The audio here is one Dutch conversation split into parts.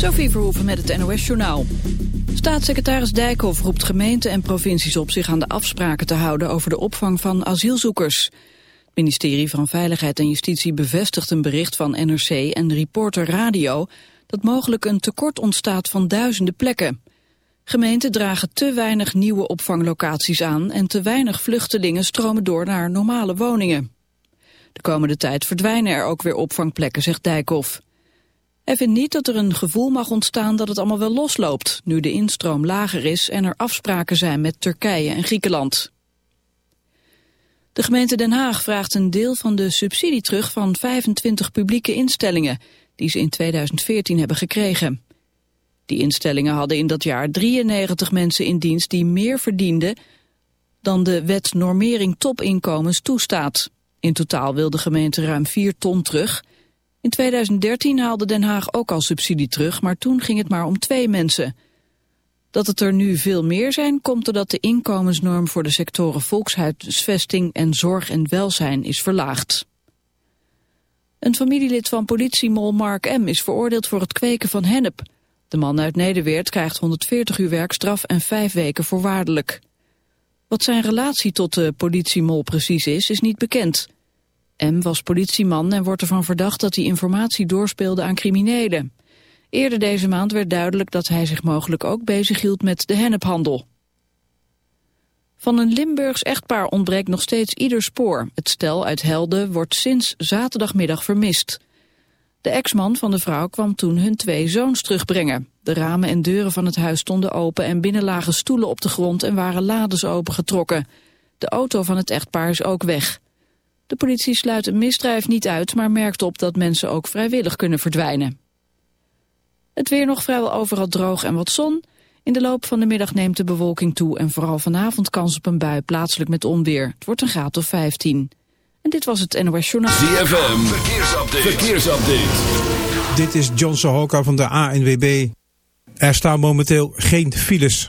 Sophie Verhoeven met het NOS-journaal. Staatssecretaris Dijkhoff roept gemeenten en provincies op zich aan de afspraken te houden over de opvang van asielzoekers. Het ministerie van Veiligheid en Justitie bevestigt een bericht van NRC en Reporter Radio dat mogelijk een tekort ontstaat van duizenden plekken. Gemeenten dragen te weinig nieuwe opvanglocaties aan en te weinig vluchtelingen stromen door naar normale woningen. De komende tijd verdwijnen er ook weer opvangplekken, zegt Dijkhoff. Hij vindt niet dat er een gevoel mag ontstaan dat het allemaal wel losloopt, nu de instroom lager is en er afspraken zijn met Turkije en Griekenland. De gemeente Den Haag vraagt een deel van de subsidie terug van 25 publieke instellingen die ze in 2014 hebben gekregen. Die instellingen hadden in dat jaar 93 mensen in dienst die meer verdienden dan de wet normering topinkomens toestaat. In totaal wil de gemeente ruim 4 ton terug. In 2013 haalde Den Haag ook al subsidie terug, maar toen ging het maar om twee mensen. Dat het er nu veel meer zijn, komt doordat de inkomensnorm voor de sectoren volkshuisvesting en zorg en welzijn is verlaagd. Een familielid van politiemol Mark M. is veroordeeld voor het kweken van hennep. De man uit Nederweert krijgt 140 uur werkstraf en vijf weken voorwaardelijk. Wat zijn relatie tot de politiemol precies is, is niet bekend. M was politieman en wordt ervan verdacht dat hij informatie doorspeelde aan criminelen. Eerder deze maand werd duidelijk dat hij zich mogelijk ook bezighield met de hennephandel. Van een Limburgs echtpaar ontbreekt nog steeds ieder spoor. Het stel uit Helden wordt sinds zaterdagmiddag vermist. De ex-man van de vrouw kwam toen hun twee zoons terugbrengen. De ramen en deuren van het huis stonden open en binnen lagen stoelen op de grond en waren lades opengetrokken. De auto van het echtpaar is ook weg. De politie sluit een misdrijf niet uit, maar merkt op dat mensen ook vrijwillig kunnen verdwijnen. Het weer nog vrijwel overal droog en wat zon. In de loop van de middag neemt de bewolking toe en vooral vanavond kans op een bui plaatselijk met onweer. Het wordt een graad of 15. En dit was het NOS Journaal. ZFM, verkeersupdate. verkeersupdate. Dit is John Sohoka van de ANWB. Er staan momenteel geen files.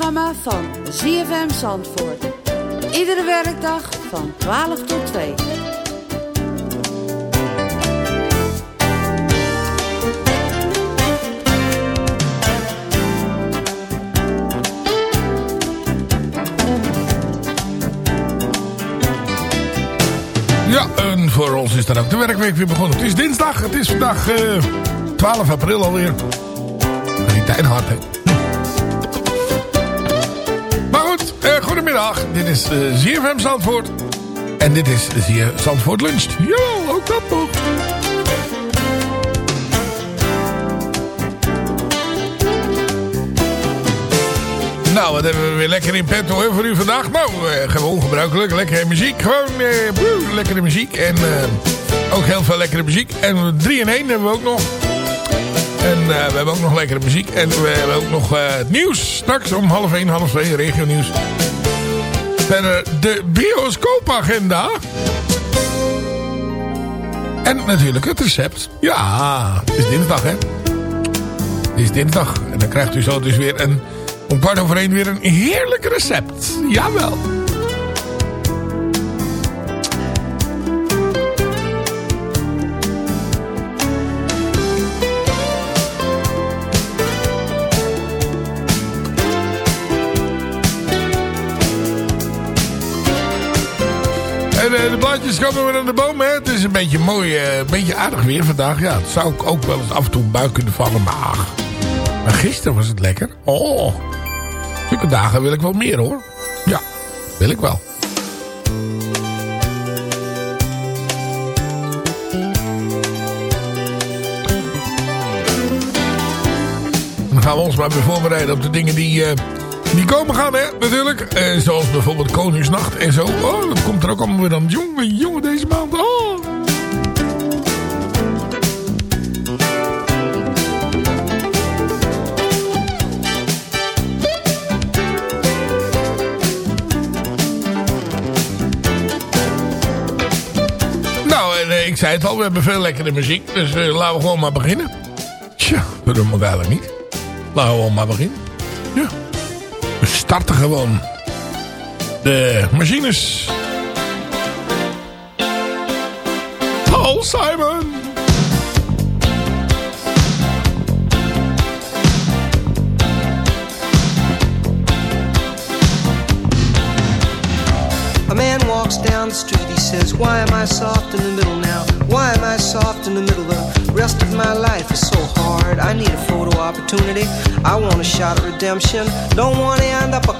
Lunchprogramma van ZFM Zandvoort. Iedere werkdag van 12 tot 2. Ja, en voor ons is dan ook de werkweek weer begonnen. Het is dinsdag, het is vandaag eh, 12 april alweer. Die tijd hard. Goedemiddag, dit is uh, ZFM Zandvoort. En dit is ZFM Zandvoort Lunch. Ja, ook dat nog. Nou, wat hebben we weer lekker in petto hoor, voor u vandaag. Nou, uh, gewoon gebruikelijk. Lekkere muziek. Gewoon uh, lekkere muziek. En ook heel veel lekkere muziek. En 3 in 1 hebben we ook nog. En uh, we hebben ook nog lekkere muziek. En we hebben ook nog uh, het nieuws. Straks om half 1, half 2, regio nieuws. Verder de bioscoopagenda. En natuurlijk het recept. Ja, het is dinsdag hè. Het is dinsdag. En dan krijgt u zo dus weer een, om kwart over weer een heerlijk recept. Jawel. Blaadjes komen weer aan de boom. Hè? Het is een beetje mooi, uh, een beetje aardig weer vandaag. Ja, het zou ook wel eens af en toe buik kunnen vallen. Maar, maar gisteren was het lekker. Oh, zulke dagen wil ik wel meer hoor. Ja, wil ik wel. Dan gaan we ons maar weer voorbereiden op de dingen die... Uh, die komen gaan, hè, natuurlijk. Eh, zoals bijvoorbeeld Koningsnacht en zo. Oh, dat komt er ook allemaal weer aan. Jongen, jongen, deze maand. Oh. Nou, en, ik zei het al, we hebben veel lekkere muziek. Dus uh, laten we gewoon maar beginnen. Tja, we doen het eigenlijk niet. Laten we gewoon maar beginnen. Ja. Starten gewoon de machines. Paul Simon. A man walks down the street, he says, Why am I soft in the middle now? Why am I soft in the middle? The rest of my life is so hard. I need a photo opportunity. I want a shot at redemption. Don't want to end up a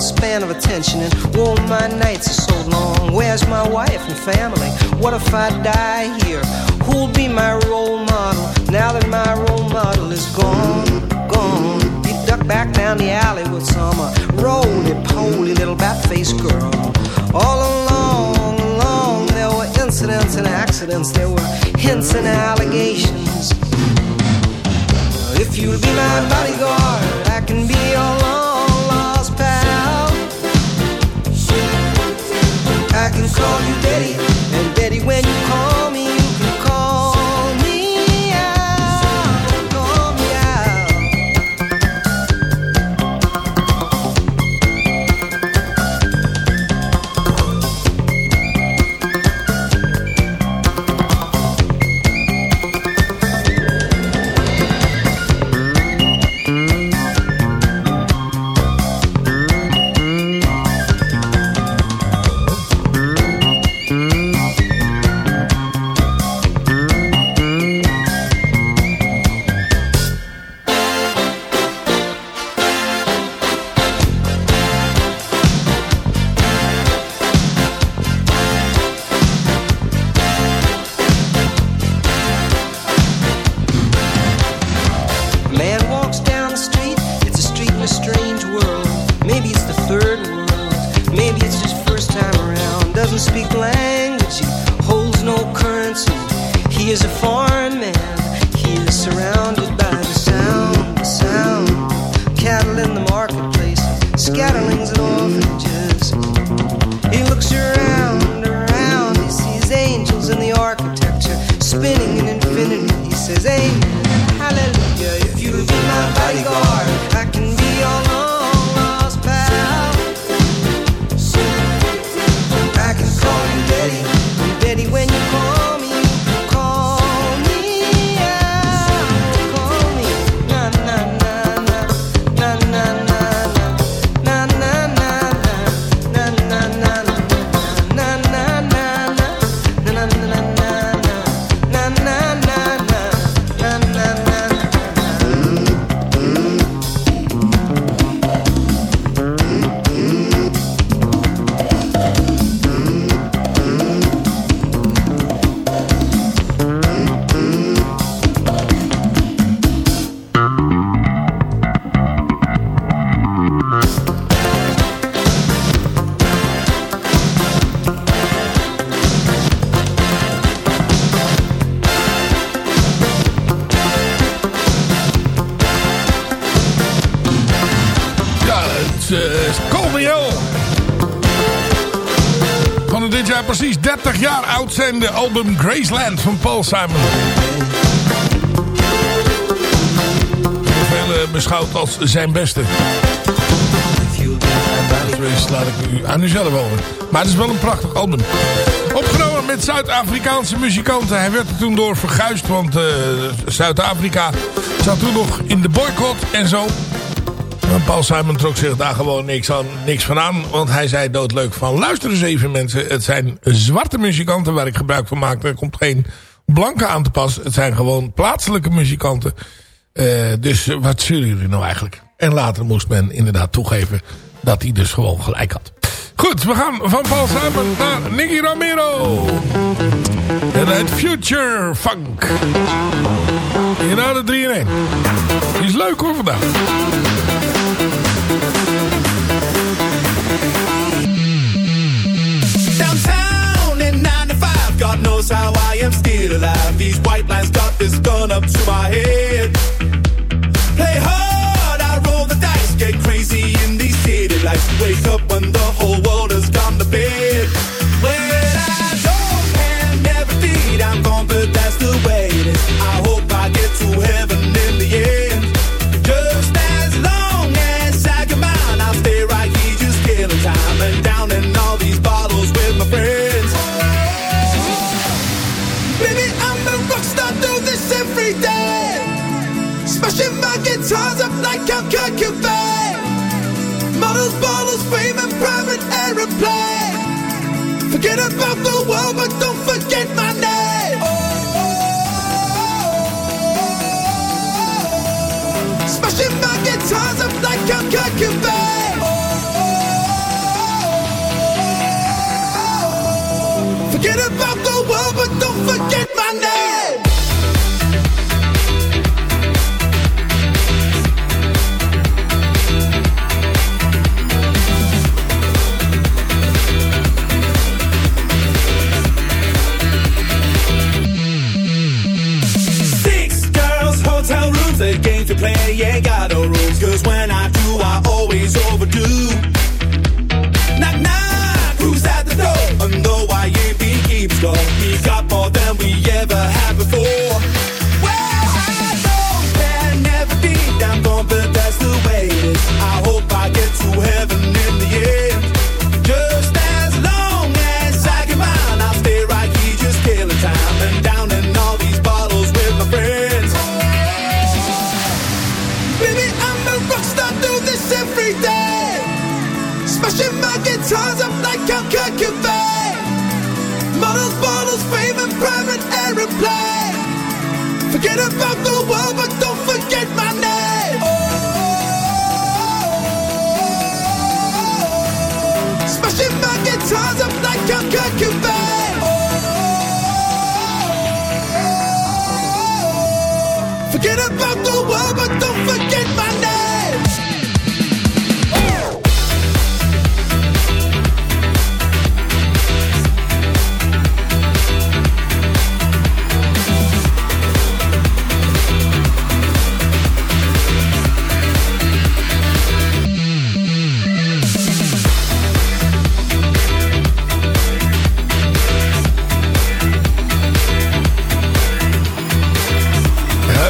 span of attention, and oh, my nights are so long. Where's my wife and family? What if I die here? Who'll be my role model now that my role model is gone? Gone. He ducked back down the alley with some uh, roly poly little bat faced girl. All along, along, there were incidents and accidents, there were hints and allegations. If you'll be my bodyguard, I can be your I 30 jaar oud zijn de album Graceland van Paul Simon. Veel beschouwd als zijn beste. Laat ik u aan u zelf over. Maar het is wel een prachtig album. Opgenomen met Zuid-Afrikaanse muzikanten. Hij werd er toen door verguisd, want uh, Zuid-Afrika zat toen nog in de boycott en zo. Paul Simon trok zich daar gewoon niks, aan, niks van aan. Want hij zei doodleuk van... Luister eens even mensen. Het zijn zwarte muzikanten waar ik gebruik van maak. Er komt geen blanke aan te pas. Het zijn gewoon plaatselijke muzikanten. Uh, dus wat zullen jullie nou eigenlijk? En later moest men inderdaad toegeven... dat hij dus gewoon gelijk had. Goed, we gaan van Paul Simon naar Nicky Romero. En het Future Funk. Naar de 3 in 1. Die is leuk hoor vandaag. God knows how I am still alive. These white lines got this gun up to my head. Play hard, I roll the dice. Get crazy in these city lights. Wake up when the whole world has gone to bed. About the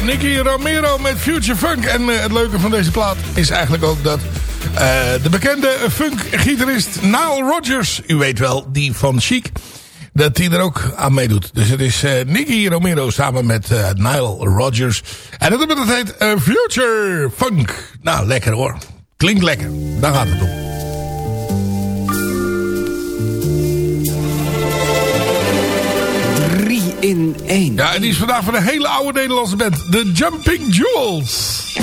Nicky Romero met Future Funk. En uh, het leuke van deze plaat is eigenlijk ook dat uh, de bekende funk-gitarist Nile Rodgers... u weet wel, die van Chic... dat hij er ook aan meedoet. Dus het is uh, Nicky Romero samen met Nile Rodgers. En dat, dat heet Future Funk. Nou, lekker hoor. Klinkt lekker. Daar gaat het om. In één. Ja, en die is vandaag van een hele oude Nederlandse band. The Jumping Jewels.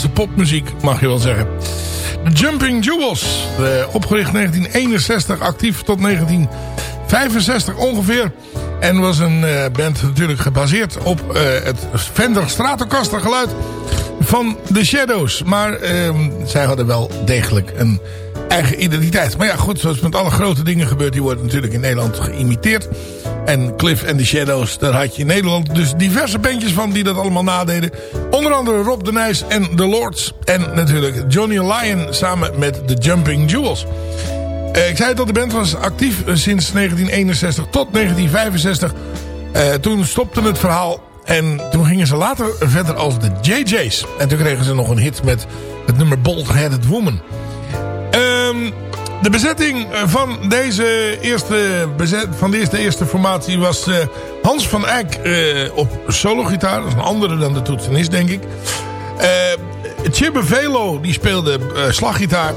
Nederlandse popmuziek, mag je wel zeggen. The Jumping Jewels, opgericht 1961, actief tot 1965 ongeveer. En was een uh, band natuurlijk gebaseerd op uh, het Fender Stratocaster geluid van The Shadows. Maar uh, zij hadden wel degelijk een eigen identiteit. Maar ja, goed, zoals met alle grote dingen gebeurt, die worden natuurlijk in Nederland geïmiteerd. En Cliff and the Shadows, daar had je in Nederland dus diverse bandjes van die dat allemaal nadeden. Onder andere Rob de Nijs en The Lords. En natuurlijk Johnny Lyon samen met The Jumping Jewels. Uh, ik zei al, de band was actief sinds 1961 tot 1965. Uh, toen stopte het verhaal en toen gingen ze later verder als de JJ's. En toen kregen ze nog een hit met het nummer Bold Headed Woman. Um, de bezetting van deze eerste, bezet, van deze eerste formatie was uh, Hans van Eyck uh, op solo-gitaar. Dat is een andere dan de toetsenist, denk ik. Uh, Chibbe Velo, die speelde slaggitaar.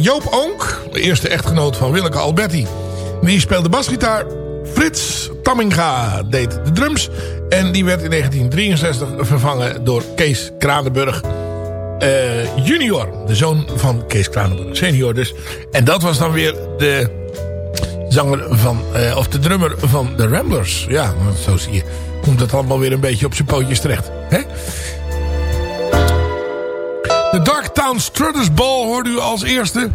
Joop Oonk, de eerste echtgenoot van Willeke Alberti. Die speelde basgitaar. Frits Tamminga deed de drums. En die werd in 1963 vervangen door Kees Kranenburg. Uh, junior, de zoon van Kees Kranenburg, senior dus. En dat was dan weer de zanger van, uh, of de drummer van de Ramblers. Ja, zo zie je, komt het allemaal weer een beetje op zijn pootjes terecht. Hè? De Darktown Strutters Ball hoorde u als eerste.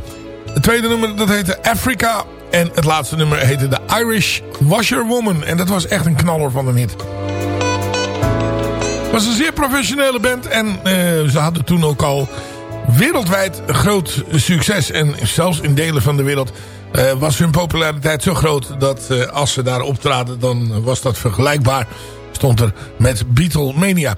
Het tweede nummer, dat heette Africa. En het laatste nummer heette The Irish Washerwoman. En dat was echt een knaller van een hit. Was een zeer professionele band. En uh, ze hadden toen ook al wereldwijd groot succes. En zelfs in delen van de wereld uh, was hun populariteit zo groot... dat uh, als ze daar optraden, dan was dat vergelijkbaar. Stond er met Beatlemania.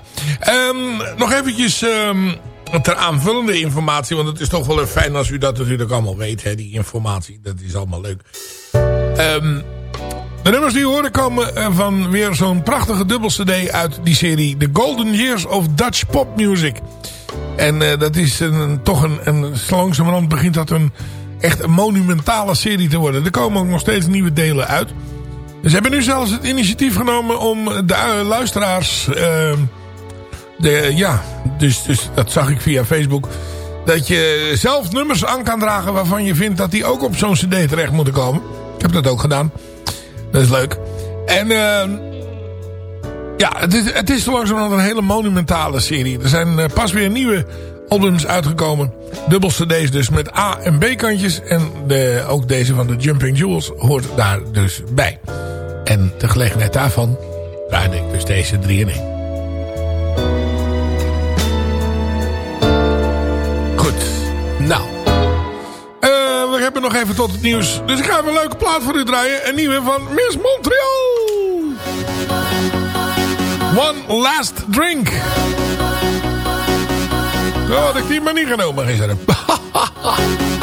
Um, nog eventjes... Um, ter aanvullende informatie. Want het is toch wel fijn als u dat natuurlijk allemaal weet. Hè, die informatie. Dat is allemaal leuk. Um, de nummers die horen komen eh, van weer zo'n prachtige dubbel cd uit die serie. The Golden Years of Dutch Pop Music. En uh, dat is een, toch een, een, langzamerhand begint dat een echt een monumentale serie te worden. Er komen ook nog steeds nieuwe delen uit. Ze hebben nu zelfs het initiatief genomen om de uh, luisteraars... De, ja, dus, dus dat zag ik via Facebook. Dat je zelf nummers aan kan dragen waarvan je vindt dat die ook op zo'n cd terecht moeten komen. Ik heb dat ook gedaan. Dat is leuk. En uh, ja, het is, het is langzamerhand een hele monumentale serie. Er zijn uh, pas weer nieuwe albums uitgekomen. Dubbel cd's dus met A en B kantjes. En de, ook deze van de Jumping Jewels hoort daar dus bij. En gelegenheid daarvan draaide ik dus deze 3 in 1. Nog even tot het nieuws. Dus ik ga even een leuke plaat voor u draaien. Een nieuwe van Miss Montreal. One Last Drink. Had ik die maar niet genomen, gisteren.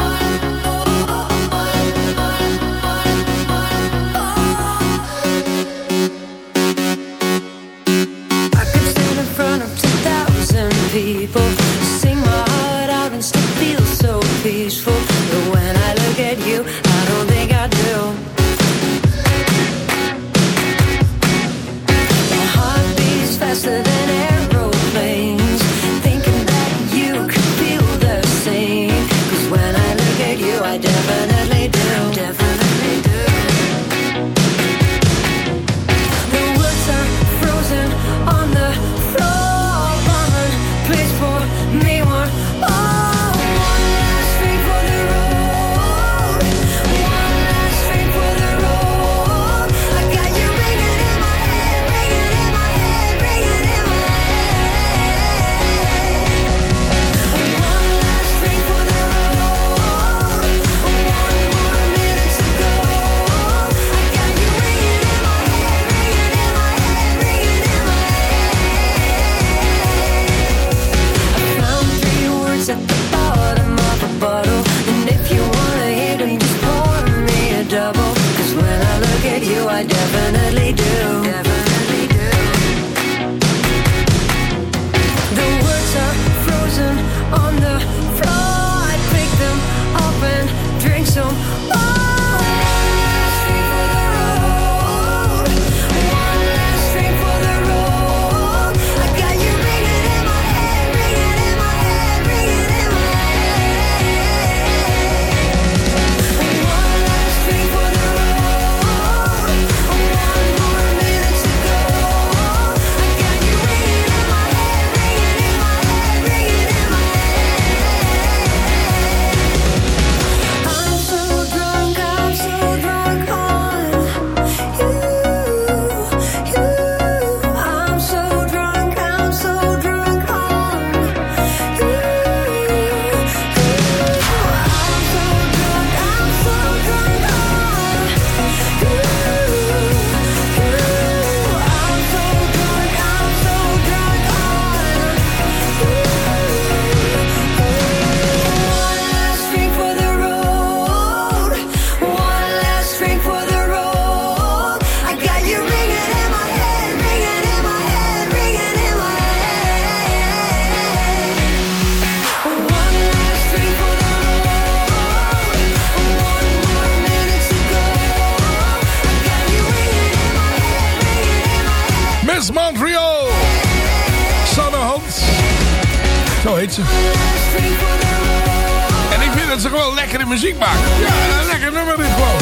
En ik vind dat ze gewoon lekkere muziek maken. Ja, een lekker nummer dit gewoon.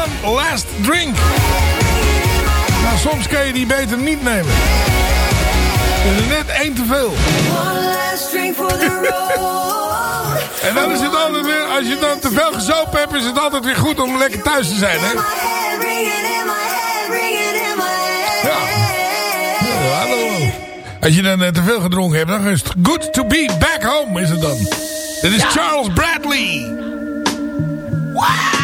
One last drink. Nou, soms kan je die beter niet nemen. Er is net één te veel. One last drink for the road. En dan is het altijd weer, als je dan te veel gezopen hebt, is het altijd weer goed om lekker thuis te zijn, hè? Als je dan eh, te veel gedronken hebt, dan is het good to be back home, is het dan. Dit is Charles Bradley. Good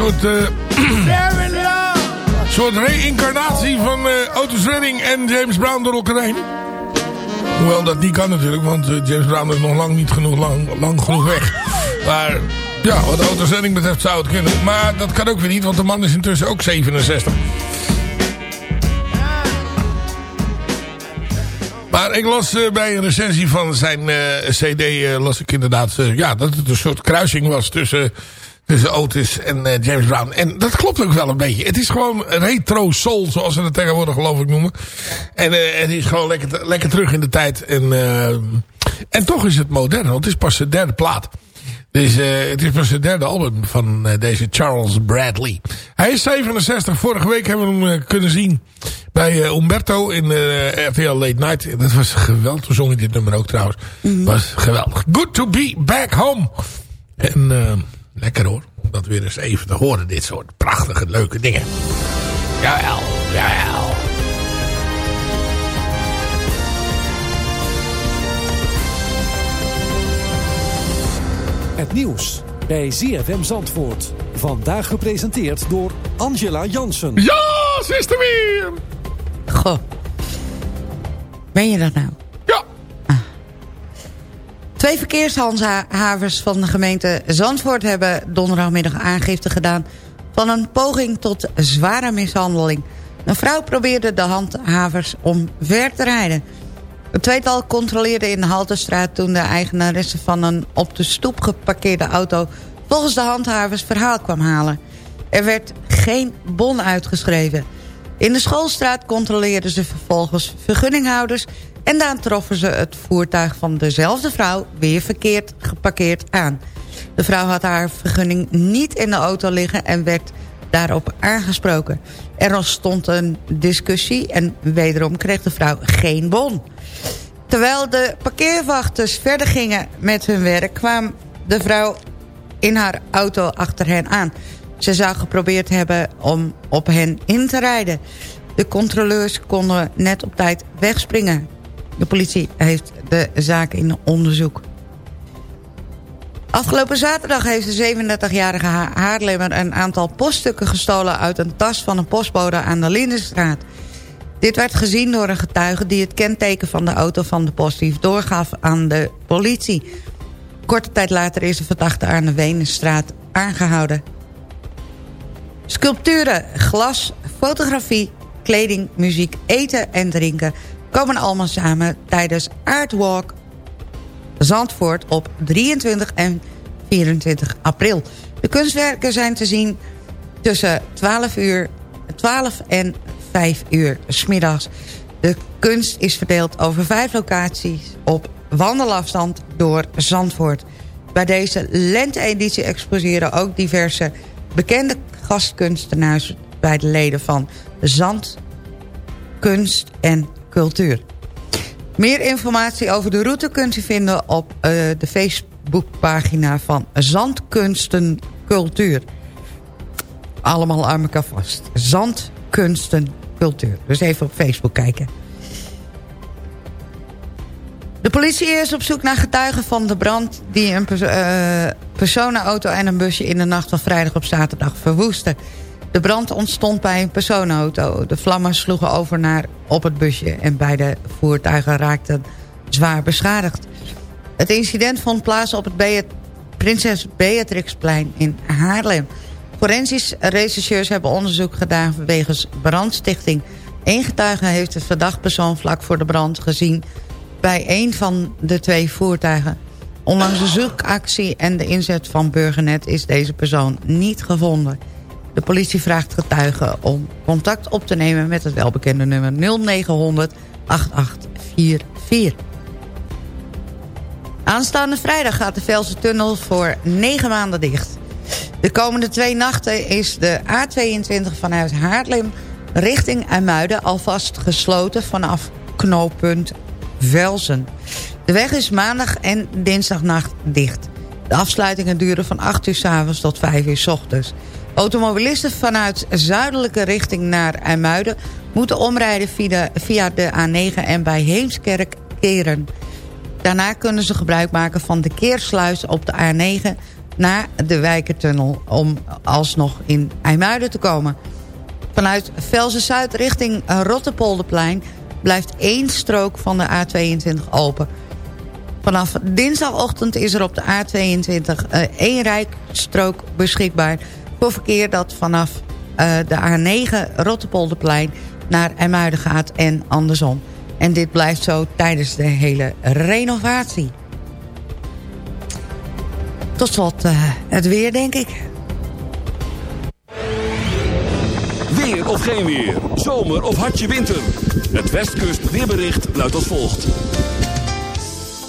soort, eh, soort reïncarnatie van eh, Otis Redding en James Brown door elkaar heen. Hoewel dat niet kan natuurlijk, want eh, James Brown is nog lang niet genoeg lang, lang genoeg weg. Maar ja, wat Otis Redding betreft zou het kunnen. Maar dat kan ook weer niet, want de man is intussen ook 67. Maar ik las bij een recensie van zijn cd, las ik inderdaad, ja, dat het een soort kruising was tussen, tussen Otis en eh, James Brown. En dat klopt ook wel een beetje. Het is gewoon retro soul, zoals ze het tegenwoordig geloof ik noemen. En eh, het is gewoon lekker, lekker terug in de tijd. En, eh, en toch is het modern, want het is pas de derde plaat. Dus het is pas het derde album van deze Charles Bradley. Hij is 67. Vorige week hebben we hem kunnen zien bij Umberto in RTL Late Night. Dat was geweldig. Toen zong hij dit nummer ook trouwens. was geweldig. Good to be back home. En lekker hoor. Om dat weer eens even te horen. Dit soort prachtige, leuke dingen. Jawel, jawel. Het nieuws bij ZFM Zandvoort. Vandaag gepresenteerd door Angela Jansen. Ja, ze is er weer. Goh. Ben je dat nou? Twee verkeershandhavers van de gemeente Zandvoort hebben donderdagmiddag aangifte gedaan van een poging tot zware mishandeling. Een vrouw probeerde de handhavers omver te rijden. Het tweetal controleerde in de Haltestraat toen de eigenaresse van een op de stoep geparkeerde auto volgens de handhavers verhaal kwam halen. Er werd geen bon uitgeschreven. In de schoolstraat controleerden ze vervolgens vergunninghouders... en dan troffen ze het voertuig van dezelfde vrouw weer verkeerd geparkeerd aan. De vrouw had haar vergunning niet in de auto liggen en werd daarop aangesproken. Er ontstond een discussie en wederom kreeg de vrouw geen bon. Terwijl de parkeerwachters verder gingen met hun werk... kwam de vrouw in haar auto achter hen aan. Ze zou geprobeerd hebben om op hen in te rijden. De controleurs konden net op tijd wegspringen. De politie heeft de zaak in onderzoek. Afgelopen zaterdag heeft de 37-jarige Haarlemmer... een aantal poststukken gestolen uit een tas van een postbode aan de Lindenstraat. Dit werd gezien door een getuige die het kenteken van de auto van de postdief doorgaf aan de politie. Korte tijd later is de verdachte aan de Wenenstraat aangehouden. Sculpturen, glas, fotografie, kleding, muziek, eten en drinken... komen allemaal samen tijdens Artwalk Zandvoort op 23 en 24 april. De kunstwerken zijn te zien tussen 12, uur, 12 en 5 uur smiddags. De kunst is verdeeld over vijf locaties op wandelafstand door Zandvoort. Bij deze lente-editie exposeren ook diverse bekende gastkunstenaars... bij de leden van Zand, Kunst en Cultuur. Meer informatie over de route kunt u vinden op uh, de Facebookpagina van Zandkunsten Cultuur. Allemaal aan elkaar vast. Zandkunsten Cultuur. Dus even op Facebook kijken. De politie is op zoek naar getuigen van de brand... die een uh, personenauto en een busje in de nacht van vrijdag op zaterdag verwoesten. De brand ontstond bij een personenauto. De vlammen sloegen over naar op het busje... en beide voertuigen raakten zwaar beschadigd. Het incident vond plaats op het Prinses Beatrixplein in Haarlem. Forensisch rechercheurs hebben onderzoek gedaan wegens brandstichting. Eén getuige heeft de verdacht persoon vlak voor de brand gezien... bij een van de twee voertuigen. Ondanks de zoekactie en de inzet van Burgernet is deze persoon niet gevonden... De politie vraagt getuigen om contact op te nemen met het welbekende nummer 0900 8844. Aanstaande vrijdag gaat de Velse Tunnel voor 9 maanden dicht. De komende twee nachten is de A22 vanuit Haarlem richting IJmuiden alvast gesloten vanaf knooppunt Velsen. De weg is maandag en dinsdagnacht dicht. De afsluitingen duren van 8 uur s avonds tot 5 uur s ochtends. Automobilisten vanuit zuidelijke richting naar IJmuiden... moeten omrijden via de, A9 en bij Heemskerk keren. Daarna kunnen ze gebruik maken van de keersluis op de A9... naar de Wijkertunnel om alsnog in IJmuiden te komen. Vanuit Velzen-Zuid richting Rottepolderplein... blijft één strook van de A22 open... Vanaf dinsdagochtend is er op de A22 uh, één rijkstrook beschikbaar voor verkeer dat vanaf uh, de A9 Rottepolderplein naar Emuiden gaat en andersom. En dit blijft zo tijdens de hele renovatie. Tot slot uh, het weer, denk ik. Weer of geen weer. Zomer of hartje winter. Het Westkust weerbericht luidt als volgt.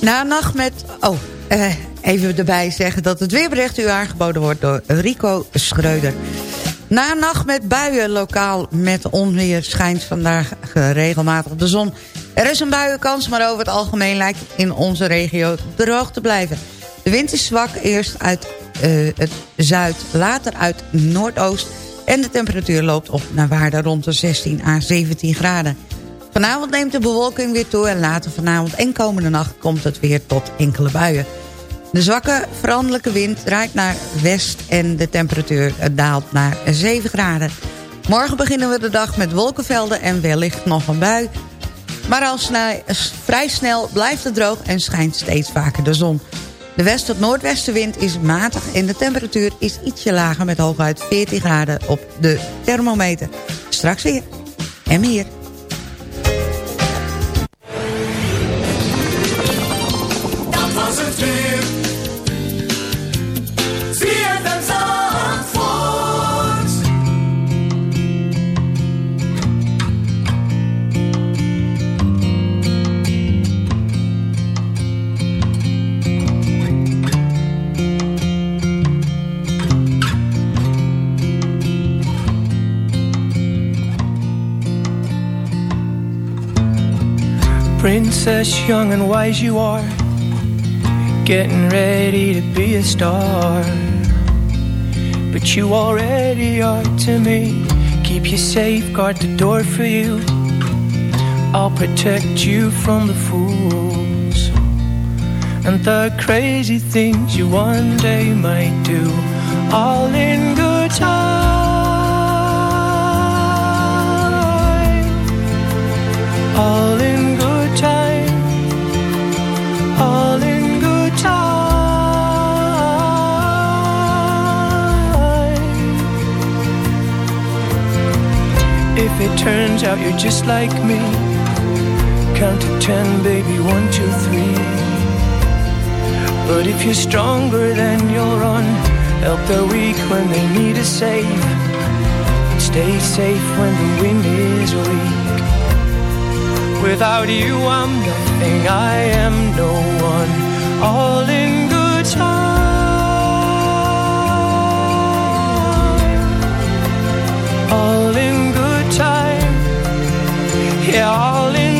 Na nacht met... Oh, uh, Even erbij zeggen dat het weerbericht u aangeboden wordt door Rico Schreuder. Na een nacht met buien lokaal met onweer schijnt vandaag regelmatig de zon. Er is een buienkans, maar over het algemeen lijkt in onze regio droog te blijven. De wind is zwak, eerst uit uh, het zuid, later uit noordoost... en de temperatuur loopt op naar waarde rond de 16 à 17 graden. Vanavond neemt de bewolking weer toe en later vanavond en komende nacht komt het weer tot enkele buien. De zwakke veranderlijke wind draait naar west en de temperatuur daalt naar 7 graden. Morgen beginnen we de dag met wolkenvelden en wellicht nog een bui. Maar al vrij snel blijft het droog en schijnt steeds vaker de zon. De west- tot noordwestenwind is matig en de temperatuur is ietsje lager... met hooguit 14 graden op de thermometer. Straks weer. En meer. Princess, young and wise you are, getting ready to be a star. But you already are to me. Keep you safe, guard the door for you. I'll protect you from the fools and the crazy things you one day might do. All in good time. All in turns out you're just like me, count to ten, baby, one, two, three. But if you're stronger, then you'll run. Help the weak when they need a save. Stay safe when the wind is weak. Without you, I'm nothing. I am no one. All in good time. All in good time. Yeah, all in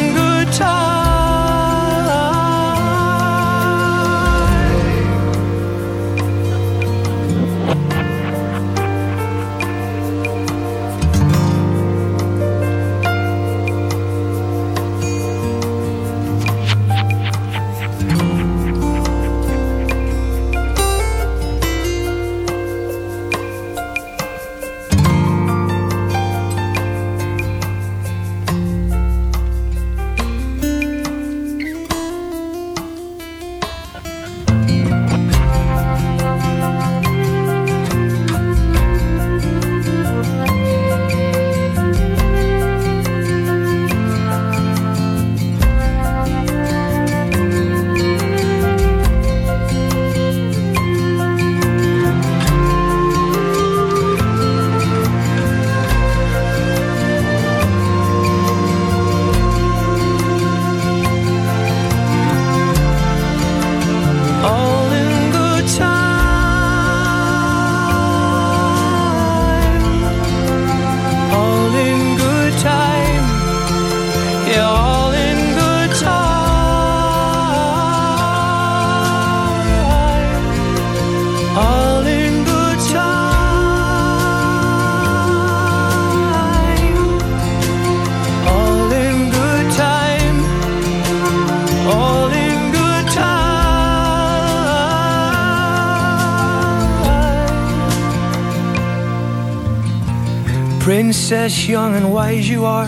Princess, young and wise you are,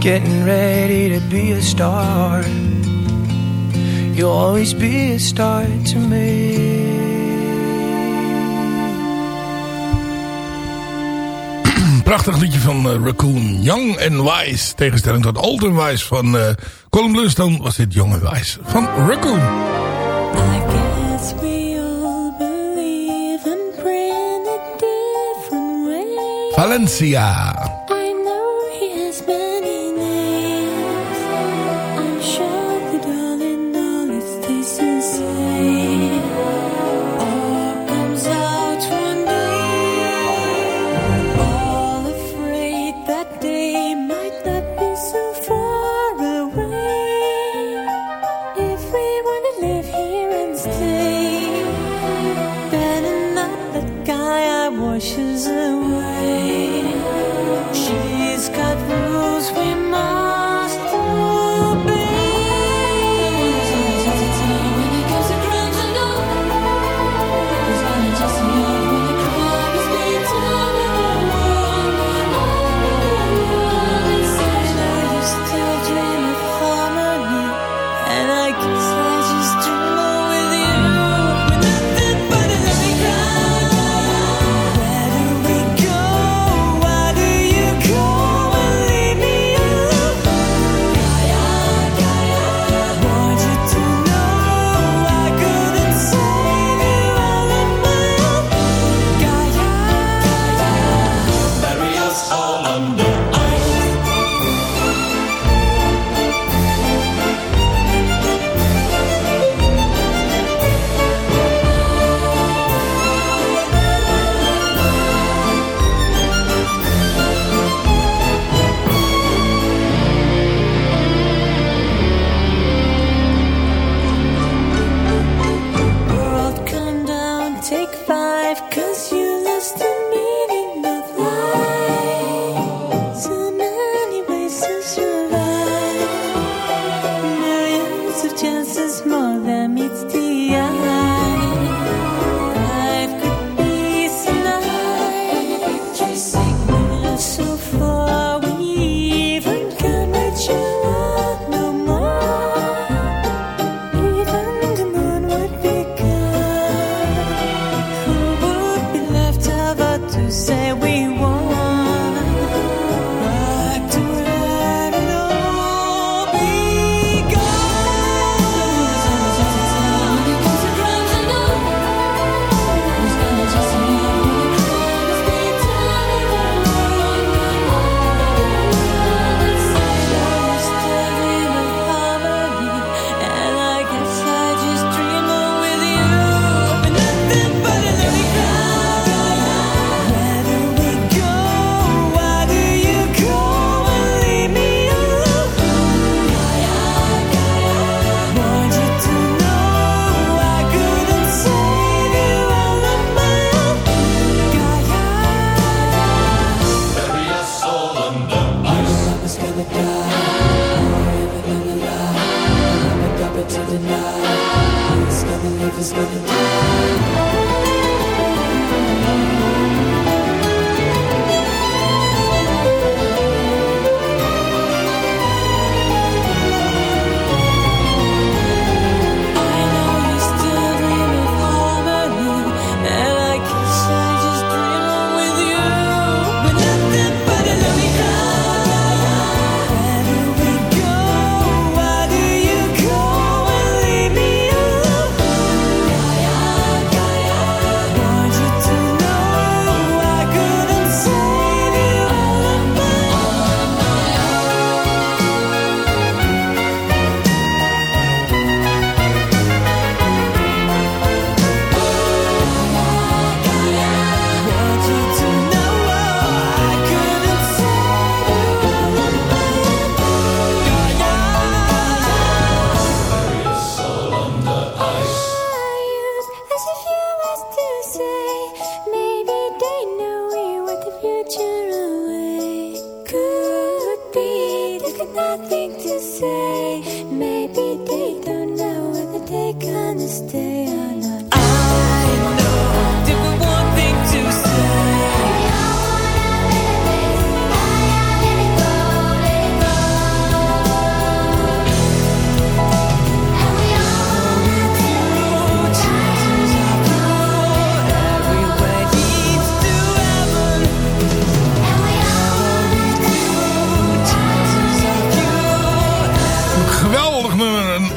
getting ready to be a star. You'll always be a star to me. Prachtig liedje van eh, Raccoon. Young and Wise. Tegenstelling tot Old Wise van eh Colin Blunstone was dit Young and Wise van Raccoon. Valencia.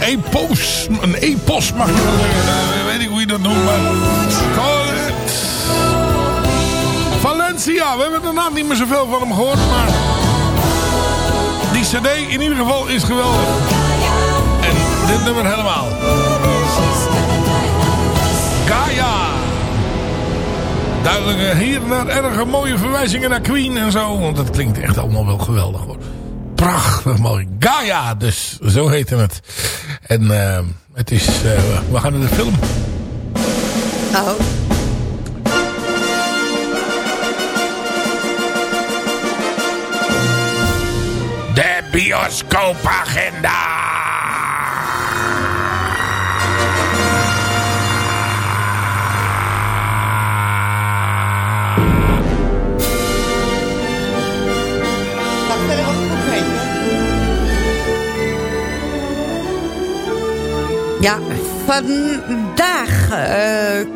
Epos. Een epos mag je wel zeggen. Eh, weet ik hoe je dat noemt. Maar... Valencia. We hebben daarna niet meer zoveel van hem gehoord. Maar die cd in ieder geval is geweldig. En dit nummer helemaal. Gaia. Duidelijk eh, hier naar erg mooie verwijzingen naar Queen en zo. Want dat klinkt echt allemaal wel geweldig hoor. Prachtig mooi. Gaia dus. Zo heette het. En eh, het is... eh, we gaan naar de film. Oh. De bioscoopagenda. Ja, vandaag eh,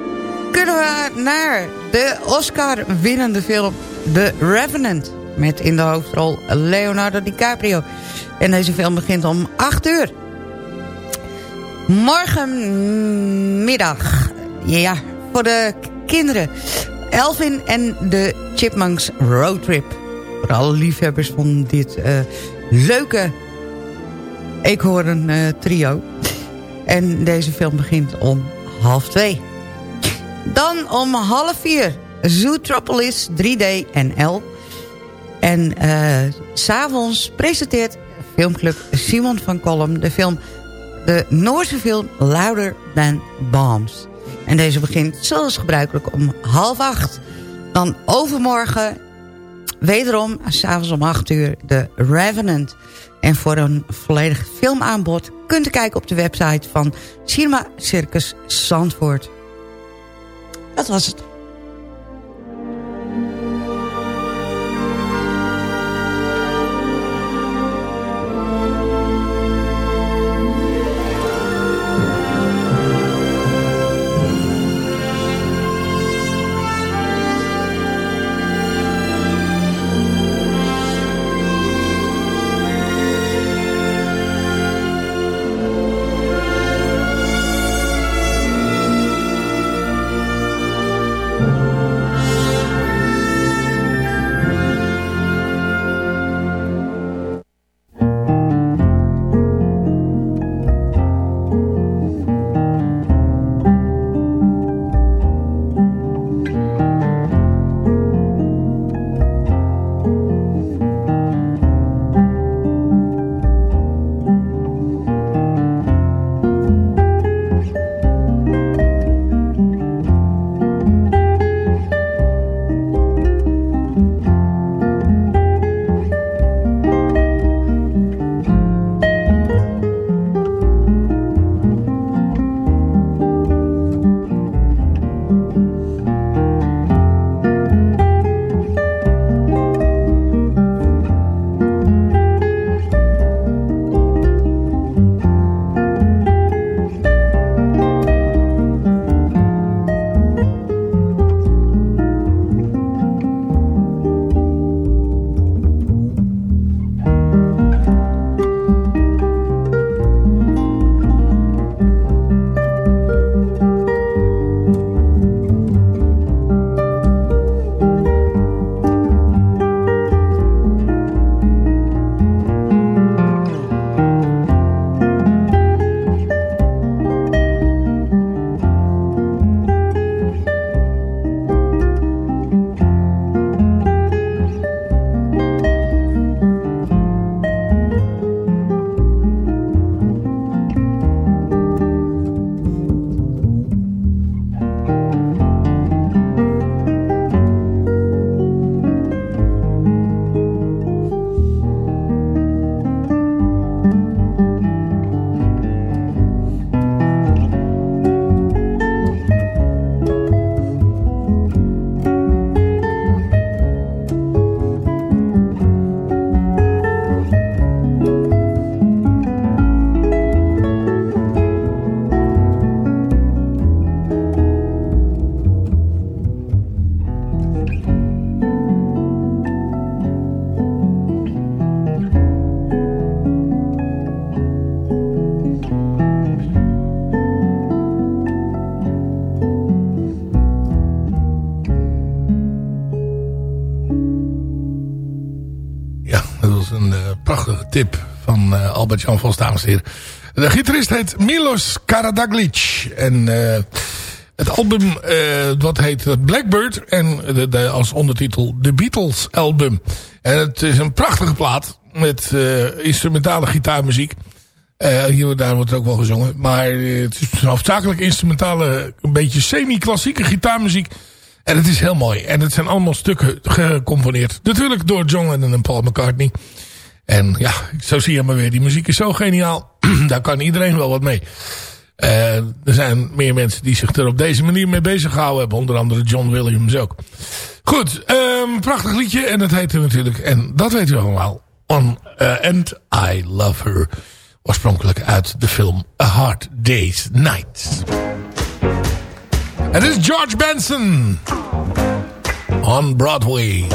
kunnen we naar de Oscar-winnende film The Revenant. Met in de hoofdrol Leonardo DiCaprio. En deze film begint om 8 uur. Morgenmiddag. Ja, voor de kinderen. Elvin en de Chipmunks Roadtrip. Voor alle liefhebbers van dit eh, leuke eekhoorn eh, trio. En deze film begint om half twee. Dan om half vier. Zootropolis 3D NL. En s s'avonds presenteert filmclub Simon van Kolm de film... de Noorse film Louder Than Bombs. En deze begint zoals gebruikelijk om half acht. Dan overmorgen wederom, s'avonds om acht uur, de Revenant. En voor een volledig filmaanbod kunt u kijken op de website van Cinema Circus Zandvoort. Dat was het. Vos, dames en heren. De gitarist heet Milos Karadaglic. En eh, het album, eh, wat heet Blackbird. En de, als ondertitel The Beatles album. En het is een prachtige plaat. Met eh, instrumentale gitaarmuziek. Hier en daar wordt ook wel gezongen. Maar het is hoofdzakelijk instrumentale, een beetje semi-klassieke gitaarmuziek. En het is heel mooi. En het zijn allemaal stukken gecomponeerd. Natuurlijk door John Lennon en Paul McCartney. En ja, zo zie je maar weer. Die muziek is zo geniaal. Daar kan iedereen wel wat mee. Eh, er zijn meer mensen die zich er op deze manier mee bezig gehouden hebben. Onder andere John Williams ook. Goed, ehm, prachtig liedje. En dat heette natuurlijk, en dat weet u allemaal. On eh, And I Love Her. Oorspronkelijk uit de film A Hard Day's Night. Het is George Benson. On Broadway.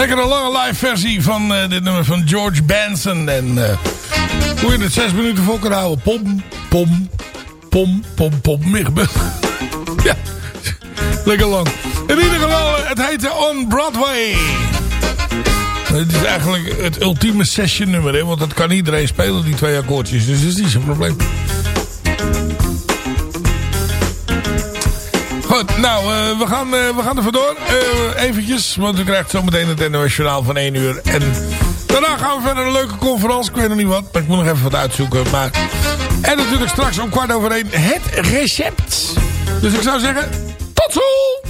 Lekkere lange live versie van eh, dit nummer van George Benson. En eh, hoe je het zes minuten vol kan houden. Pom, pom, pom, pom, pom. Ja, lekker lang. In ieder geval, eh, het heette On Broadway. Het is eigenlijk het ultieme session nummer, hè, want dat kan iedereen spelen, die twee akkoordjes. Dus dat is niet zo'n probleem. Nou, uh, we, gaan, uh, we gaan er vandoor. Uh, eventjes, want u krijgt zometeen het Journaal van 1 uur. En daarna gaan we verder een leuke conferentie. Ik weet nog niet wat, maar ik moet nog even wat uitzoeken. Maar... En natuurlijk straks om kwart over 1 het recept. Dus ik zou zeggen, tot zo!